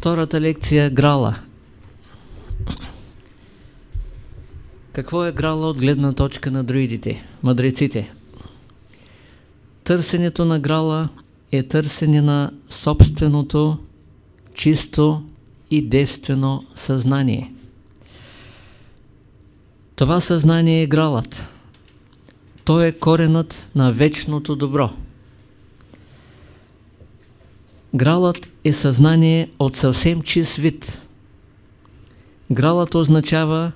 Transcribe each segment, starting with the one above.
Втората лекция – Грала. Какво е Грала от гледна точка на друидите, мъдреците? Търсенето на Грала е търсене на собственото, чисто и девствено съзнание. Това съзнание е Гралът. То е коренът на вечното добро. Гралът е съзнание от съвсем чист вид. Гралът означава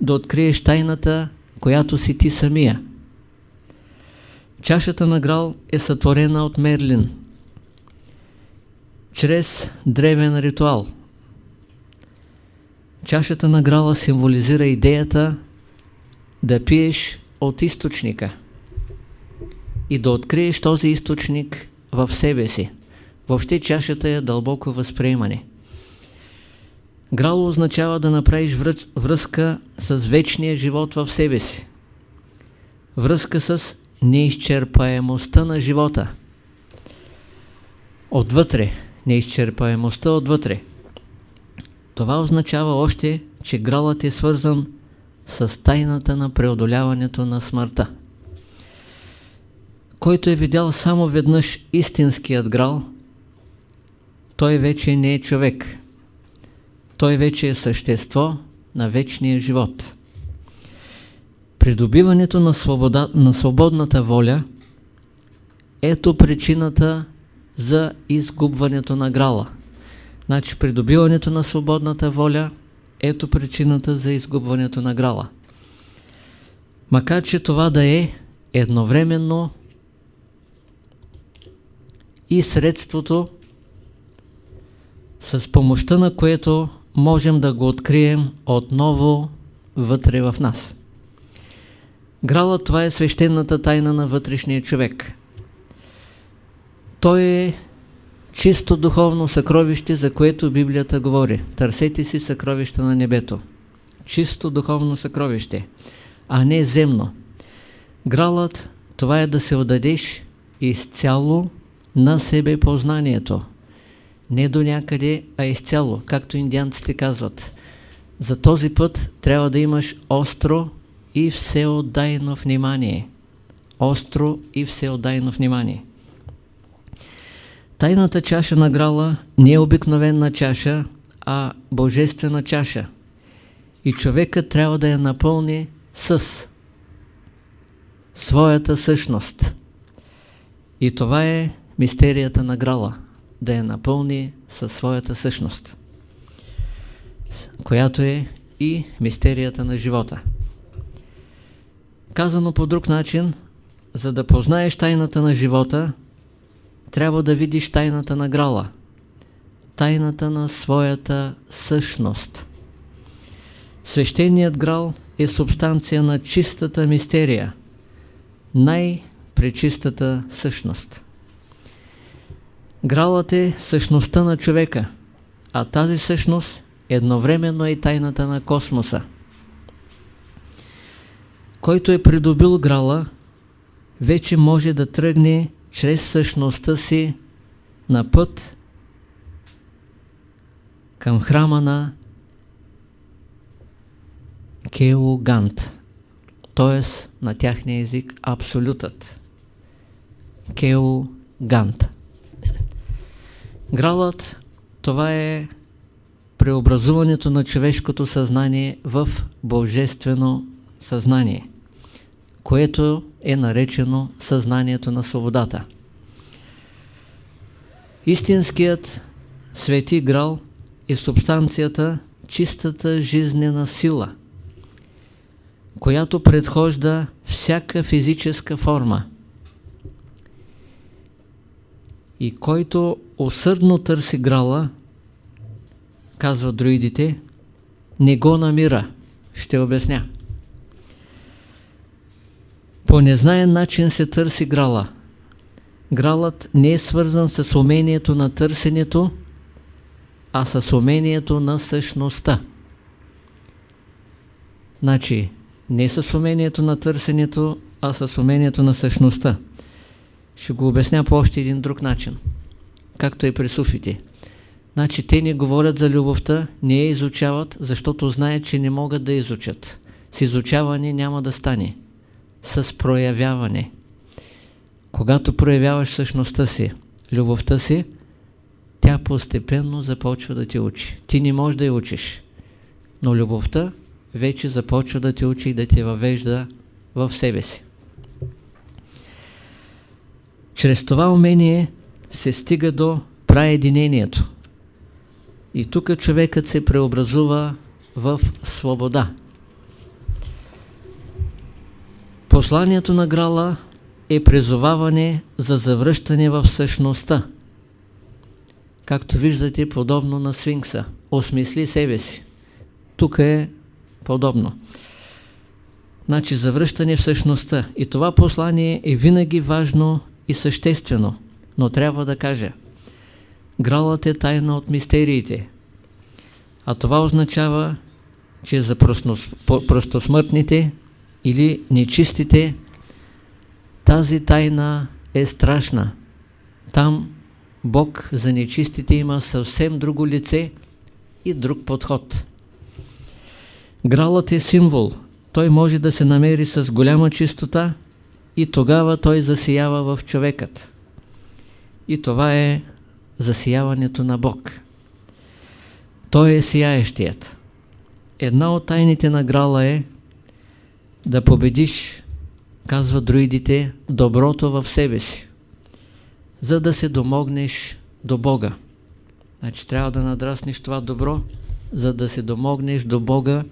да откриеш тайната, която си ти самия. Чашата на Грал е сътворена от Мерлин чрез древен ритуал. Чашата на Грала символизира идеята да пиеш от източника и да откриеш този източник в себе си. Въобще чашата е дълбоко възприемане. Грало означава да направиш връзка с вечния живот в себе си. Връзка с неизчерпаемостта на живота. Отвътре. Неизчерпаемостта отвътре. Това означава още, че гралът е свързан с тайната на преодоляването на смъртта. Който е видял само веднъж истинският грал, той вече не е човек. Той вече е същество на вечния живот. Придобиването на, свобода, на свободната воля ето причината за изгубването на грала. Значи придобиването на свободната воля ето причината за изгубването на грала. Макар, че това да е едновременно и средството, с помощта на което можем да го открием отново вътре в нас. Гралът това е свещената тайна на вътрешния човек. Той е чисто духовно съкровище, за което Библията говори. Търсете си съкровища на небето. Чисто духовно съкровище, а не земно. Гралът това е да се отдадеш изцяло на себе познанието. Не до някъде, а изцяло, както индианците казват. За този път трябва да имаш остро и всеотдайно внимание. Остро и всеотдайно внимание. Тайната чаша на Грала не е обикновена чаша, а божествена чаша. И човекът трябва да я напълни с своята същност. И това е мистерията на Грала. Да я напълни със своята същност, която е и мистерията на живота. Казано по друг начин, за да познаеш тайната на живота, трябва да видиш тайната на Грала, тайната на своята същност. Свещеният Грал е субстанция на чистата мистерия, най-пречистата същност. Гралът е същността на човека, а тази същност едновременно е тайната на космоса. Който е придобил Грала, вече може да тръгне чрез същността си на път към храма на Кеогант, т.е. на тяхния език абсолютът. Кеогант. Гралът това е преобразуването на човешкото съзнание в божествено съзнание, което е наречено съзнанието на свободата. Истинският свети грал е субстанцията, чистата жизнена сила, която предхожда всяка физическа форма и който усърдно търси грала, казват друидите, не го намира. Ще обясня. По незнаен начин се търси грала. Гралът не е свързан с умението на търсенето, а с умението на същността. Значи, не с умението на търсенето, а с умението на същността. Ще го обясня по още един друг начин, както е при суфите. Значи те не говорят за любовта, не я изучават, защото знаят, че не могат да изучат. С изучаване няма да стане. С проявяване. Когато проявяваш същността си, любовта си, тя постепенно започва да те учи. Ти не можеш да я учиш, но любовта вече започва да те учи и да те въвежда в себе си. Чрез това умение се стига до праединението. И тук човекът се преобразува в свобода. Посланието на Грала е призоваване за завръщане в същността. Както виждате, подобно на свинкса. Осмисли себе си. Тук е подобно. Значи завръщане в същността. И това послание е винаги важно и съществено. Но трябва да кажа, Гралът е тайна от мистериите. А това означава, че за простосмъртните или нечистите тази тайна е страшна. Там Бог за нечистите има съвсем друго лице и друг подход. Гралът е символ. Той може да се намери с голяма чистота и тогава той засиява в човекът. И това е засияването на Бог. Той е сияещият. Една от тайните на Грала е да победиш, казва друидите, доброто в себе си, за да се домогнеш до Бога. Значи трябва да надраснеш това добро, за да се домогнеш до Бога,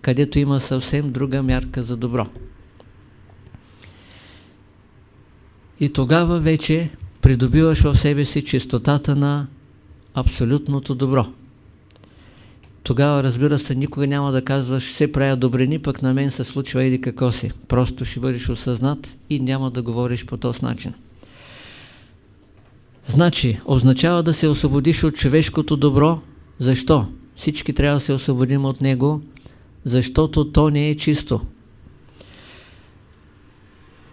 където има съвсем друга мярка за добро. И тогава вече придобиваш в себе си чистотата на абсолютното добро. Тогава, разбира се, никога няма да казваш, се правя добрини, пък на мен се случва или какво си. Просто ще бъдеш осъзнат и няма да говориш по този начин. Значи, означава да се освободиш от човешкото добро. Защо? Всички трябва да се освободим от него, защото то не е чисто.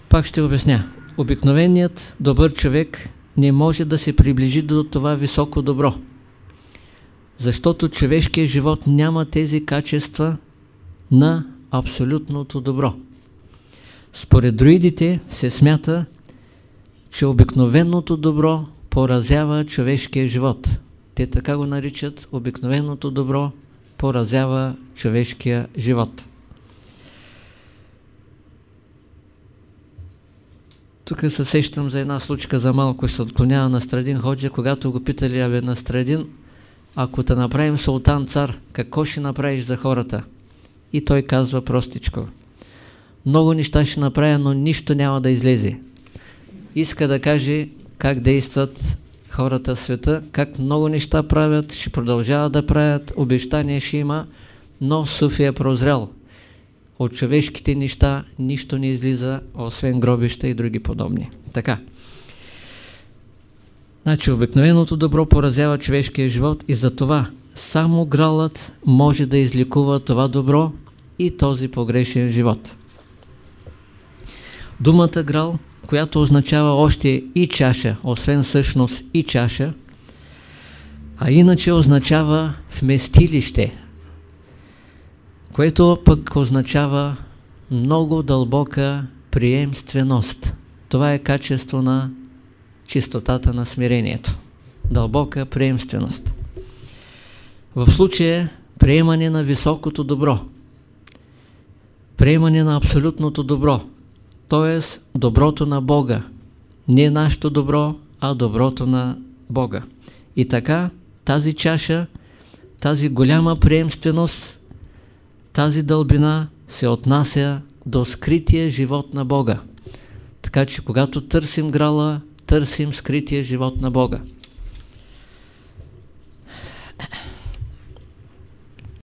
Пак ще обясня. Обикновеният добър човек не може да се приближи до това високо добро. Защото човешкият живот няма тези качества на абсолютното добро. Според друидите се смята, че обикновеното добро поразява човешкия живот. Те така го наричат обикновеното добро поразява човешкия живот. Тук се сещам за една случка за малко, се отклонява на Страдин Ходжа, когато го питали, абе на Страдин, ако те направим султан цар, какво ще направиш за хората? И той казва простичко. Много неща ще направя, но нищо няма да излезе. Иска да каже как действат хората в света, как много неща правят, ще продължават да правят, обещания ще има, но Суфия е прозрял от човешките неща нищо не излиза, освен гробища и други подобни. Така. Значи, обикновеното добро поразява човешкия живот и затова само гралът може да изликува това добро и този погрешен живот. Думата грал, която означава още и чаша, освен същност и чаша, а иначе означава вместилище, което пък означава много дълбока приемственост. Това е качество на чистотата на смирението. Дълбока приемственост. В случая приемане на високото добро. Приемане на абсолютното добро. т.е. доброто на Бога. Не нашето добро, а доброто на Бога. И така тази чаша, тази голяма приемственост тази дълбина се отнася до скрития живот на Бога. Така че когато търсим грала, търсим скрития живот на Бога.